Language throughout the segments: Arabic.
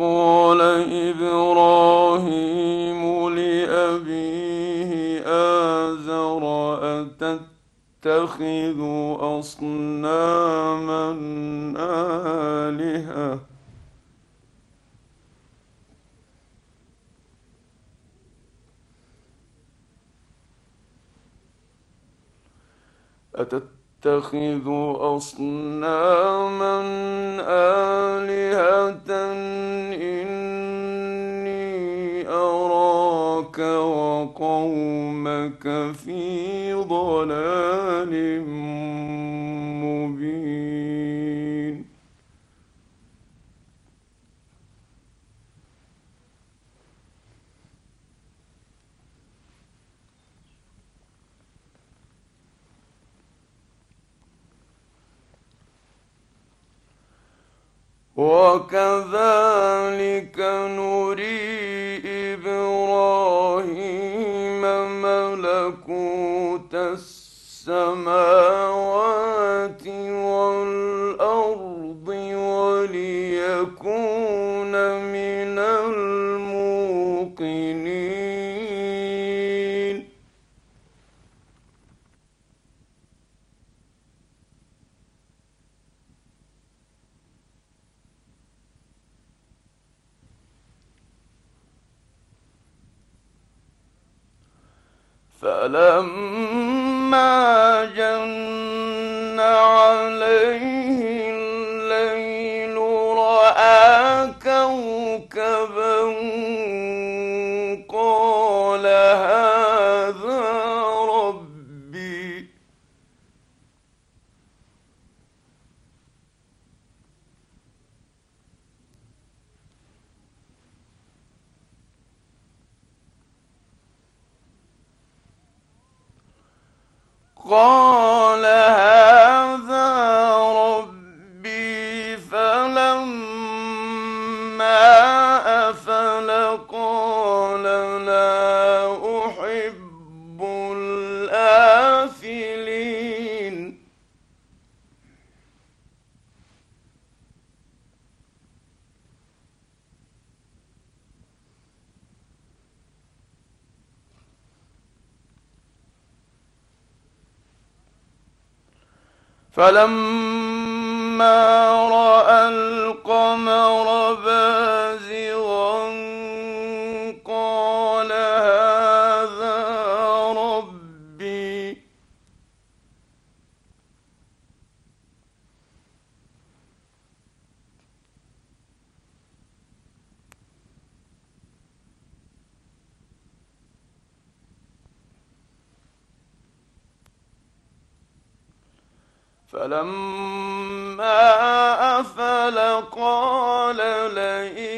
قال إبراهيم لأبيه آزر أتتخذ أصناما آلهةً؟ أتتخذ أصناما آلهة؟ وقومك في ضلال فلما جن عليه قال فلما رأى القمر بازغا فلما أفل قال لئن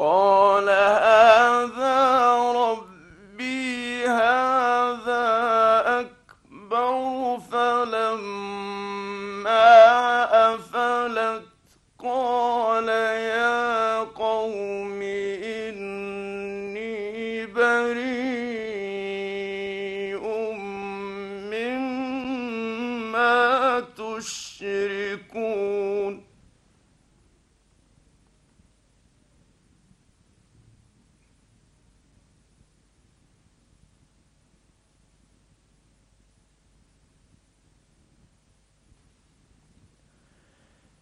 قال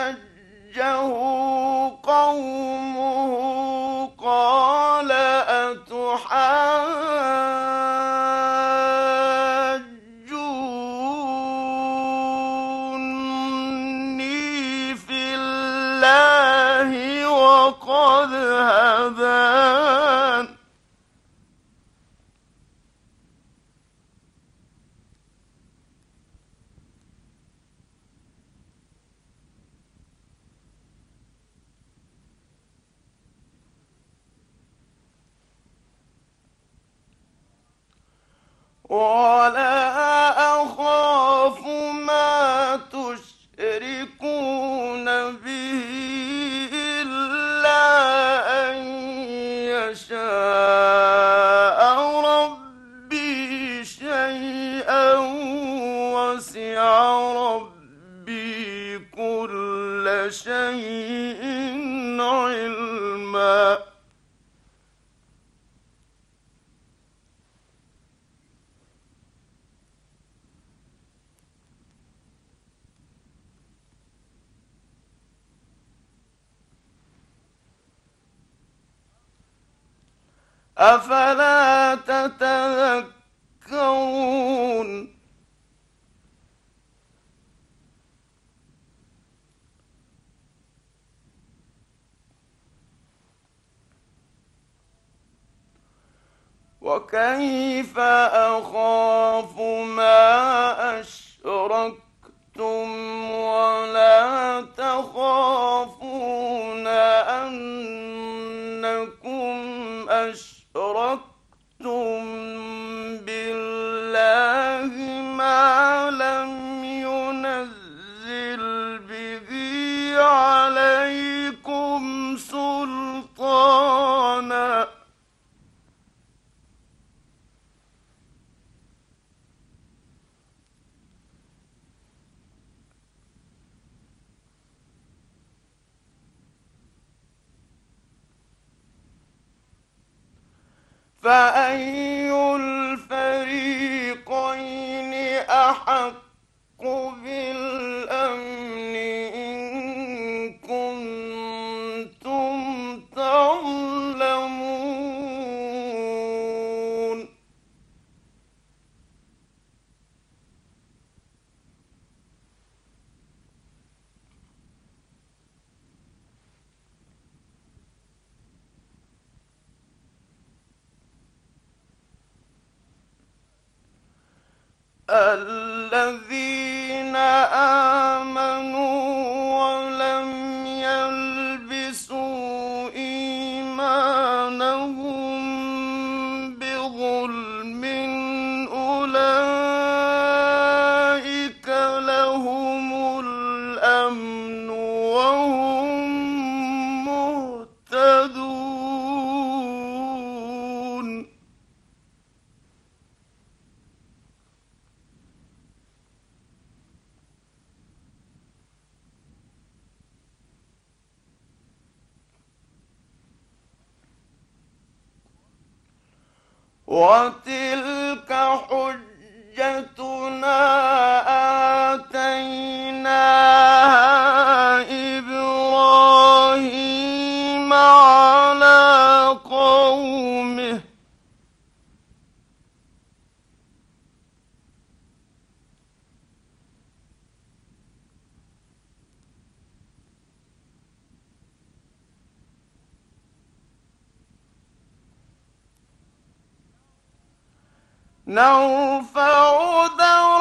وحاجه قومه قال أتحاجوني في الله وقد هدان ولا أفلا تتذكرون؟ وكيف أخاف ما أشركتم ولا تخافون أنكم فأي الفريقين أحق بالأمن نرفع درجات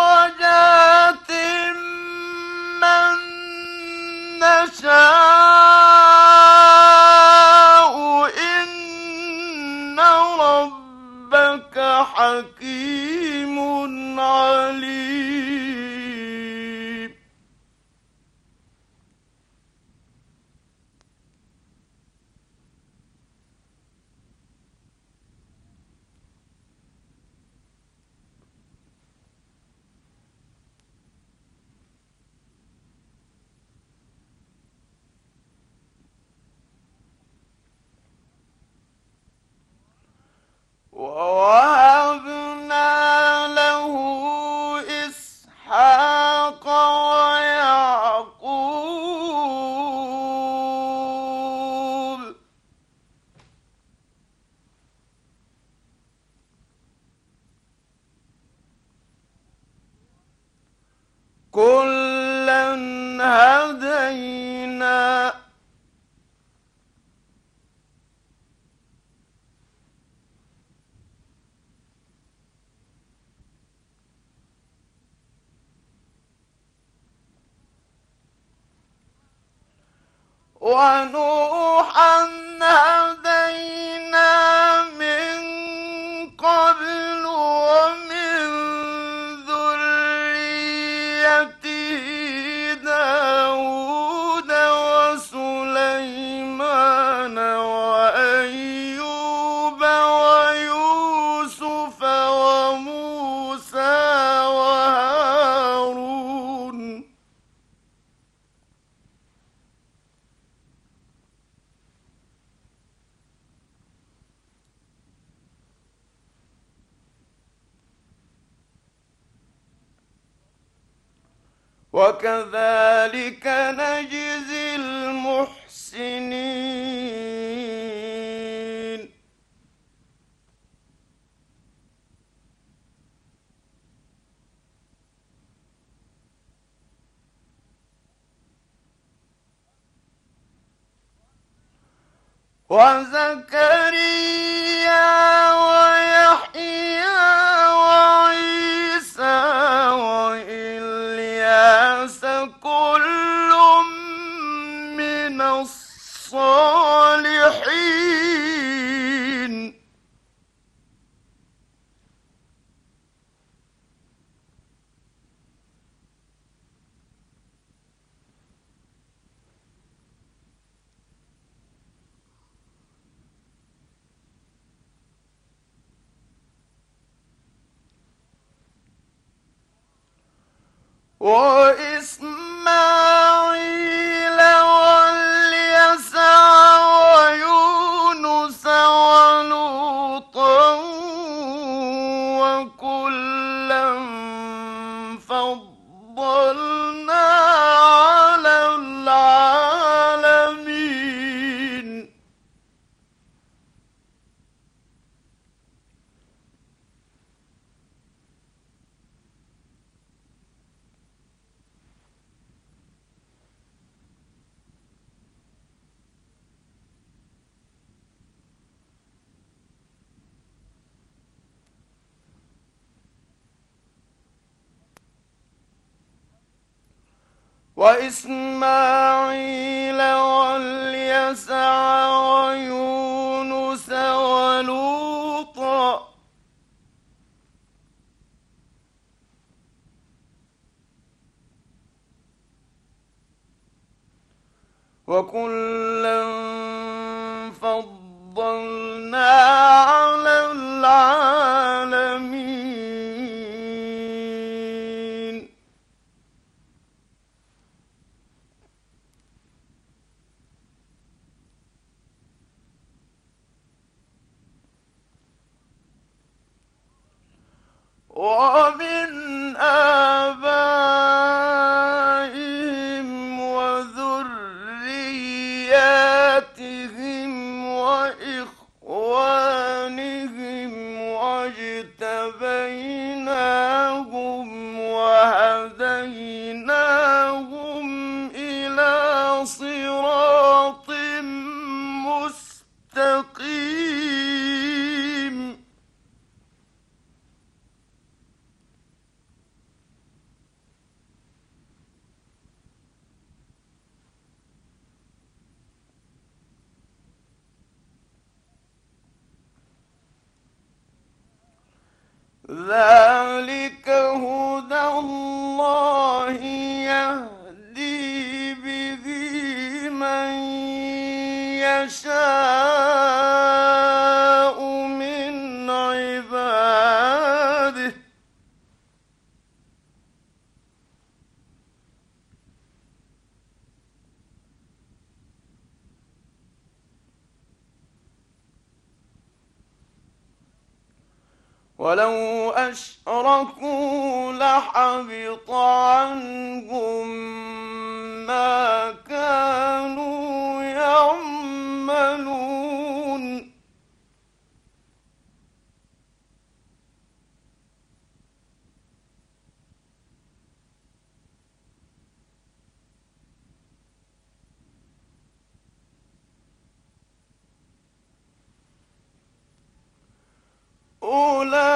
Yeah. وإسماعيل واليسع ويونس ولوطا وكل ومن آباء that حبط عنهم ما كانوا يعملون. أولئك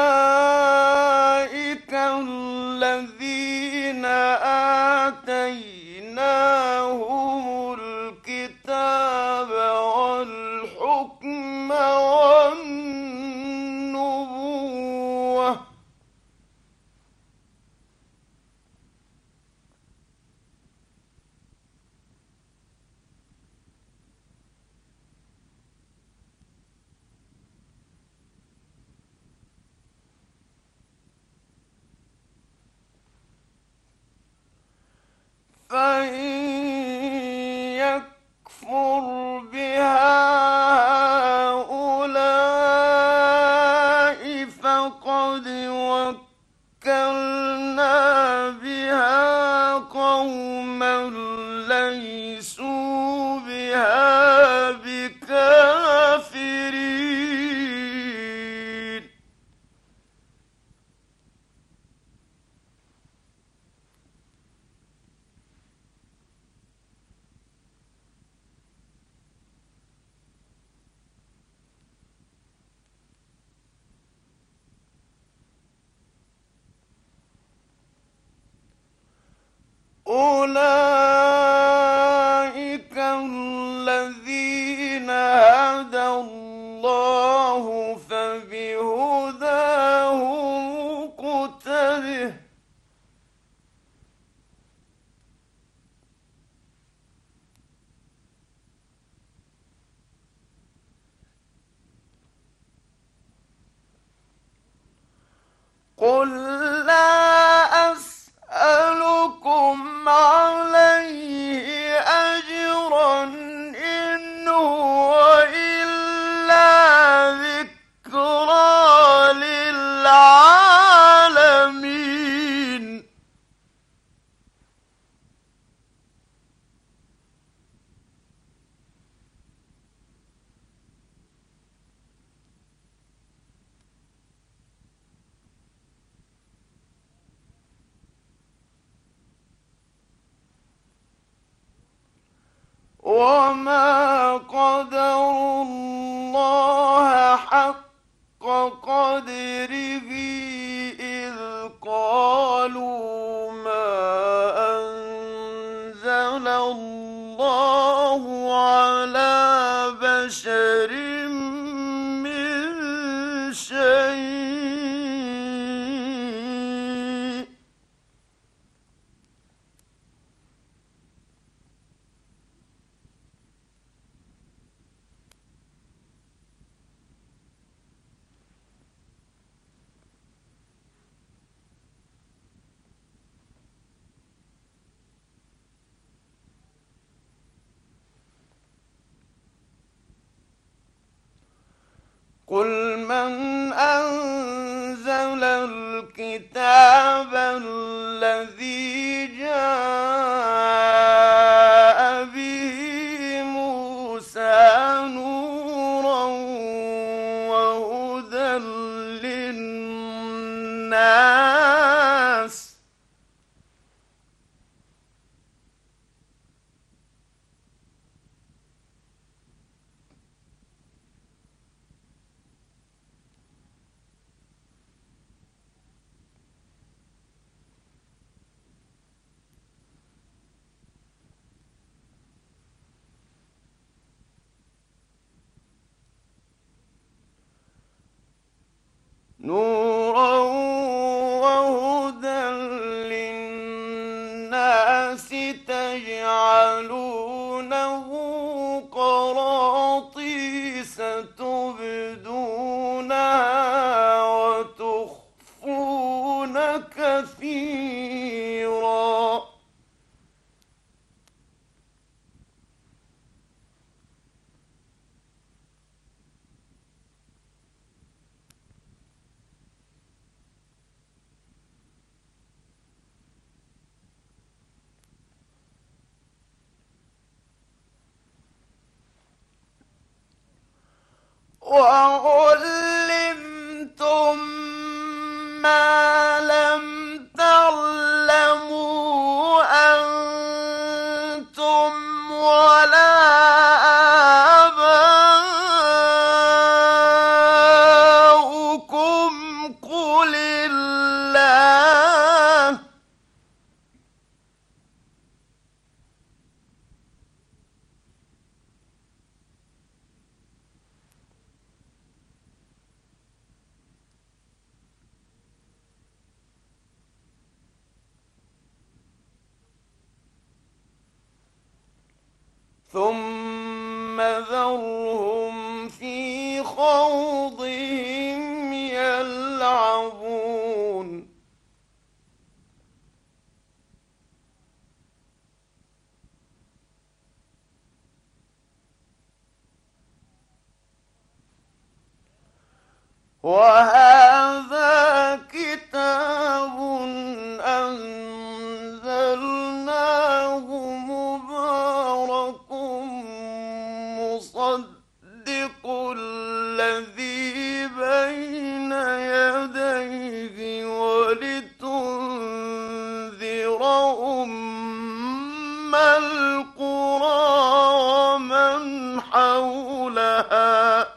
قل down للناس وعلي فذرهم في خوضهم حولها.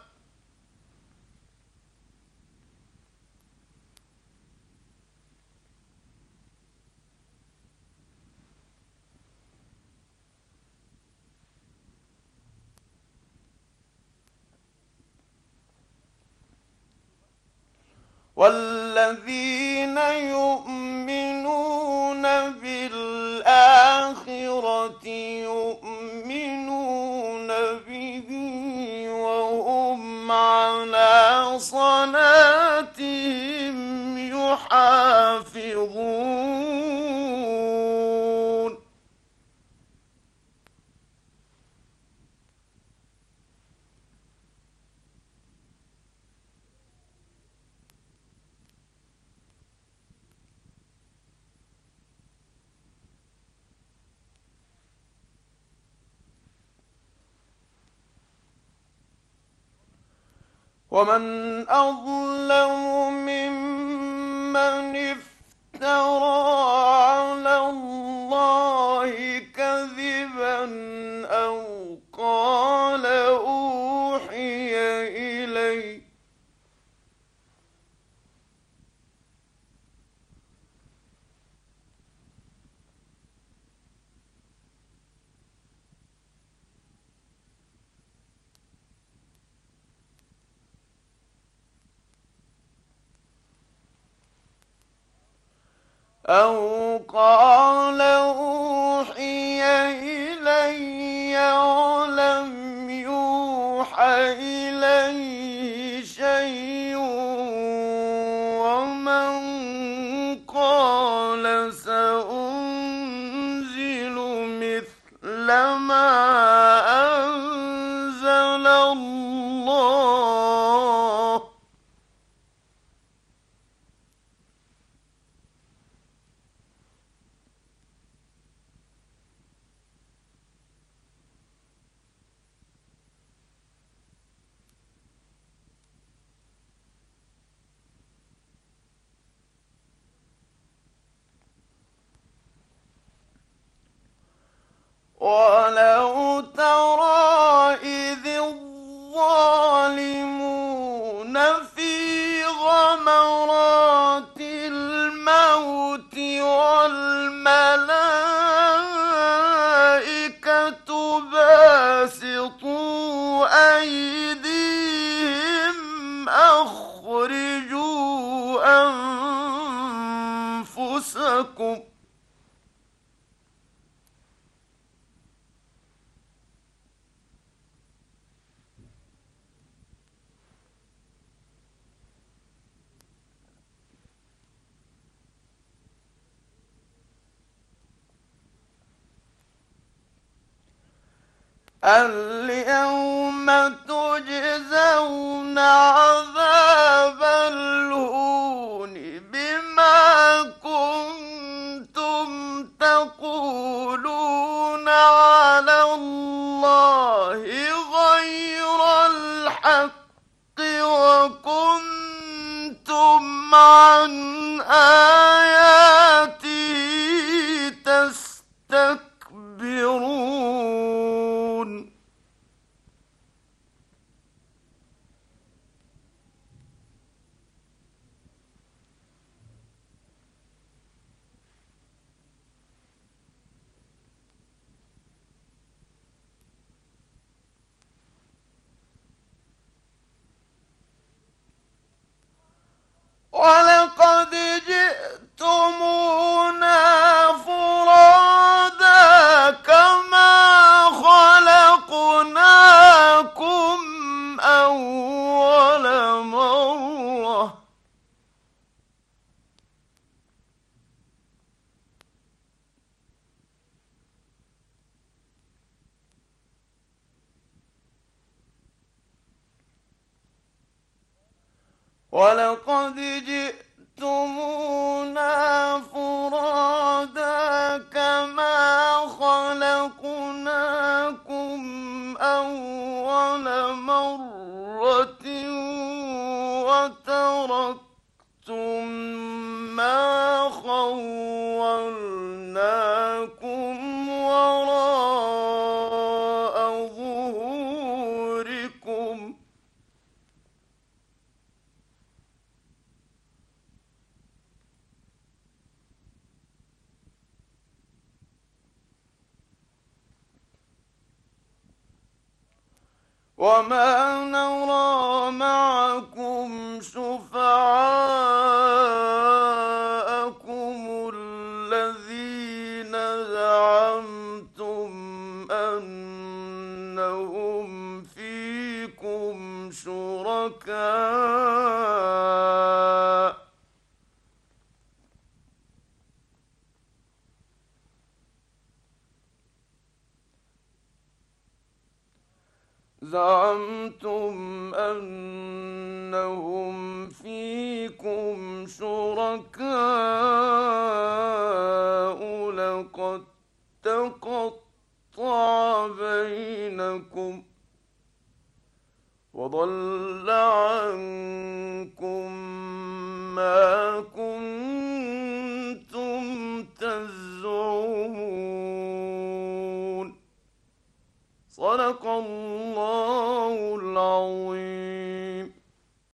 والذين يؤمنون بالآخرة يؤمنون حافظون ومن أظلم من أو قال أوحي إلي اليوم تجزون عذاب الهون بما كنتم تقولون على الله غير الحق وكنتم عن آه ولقد جئتمونا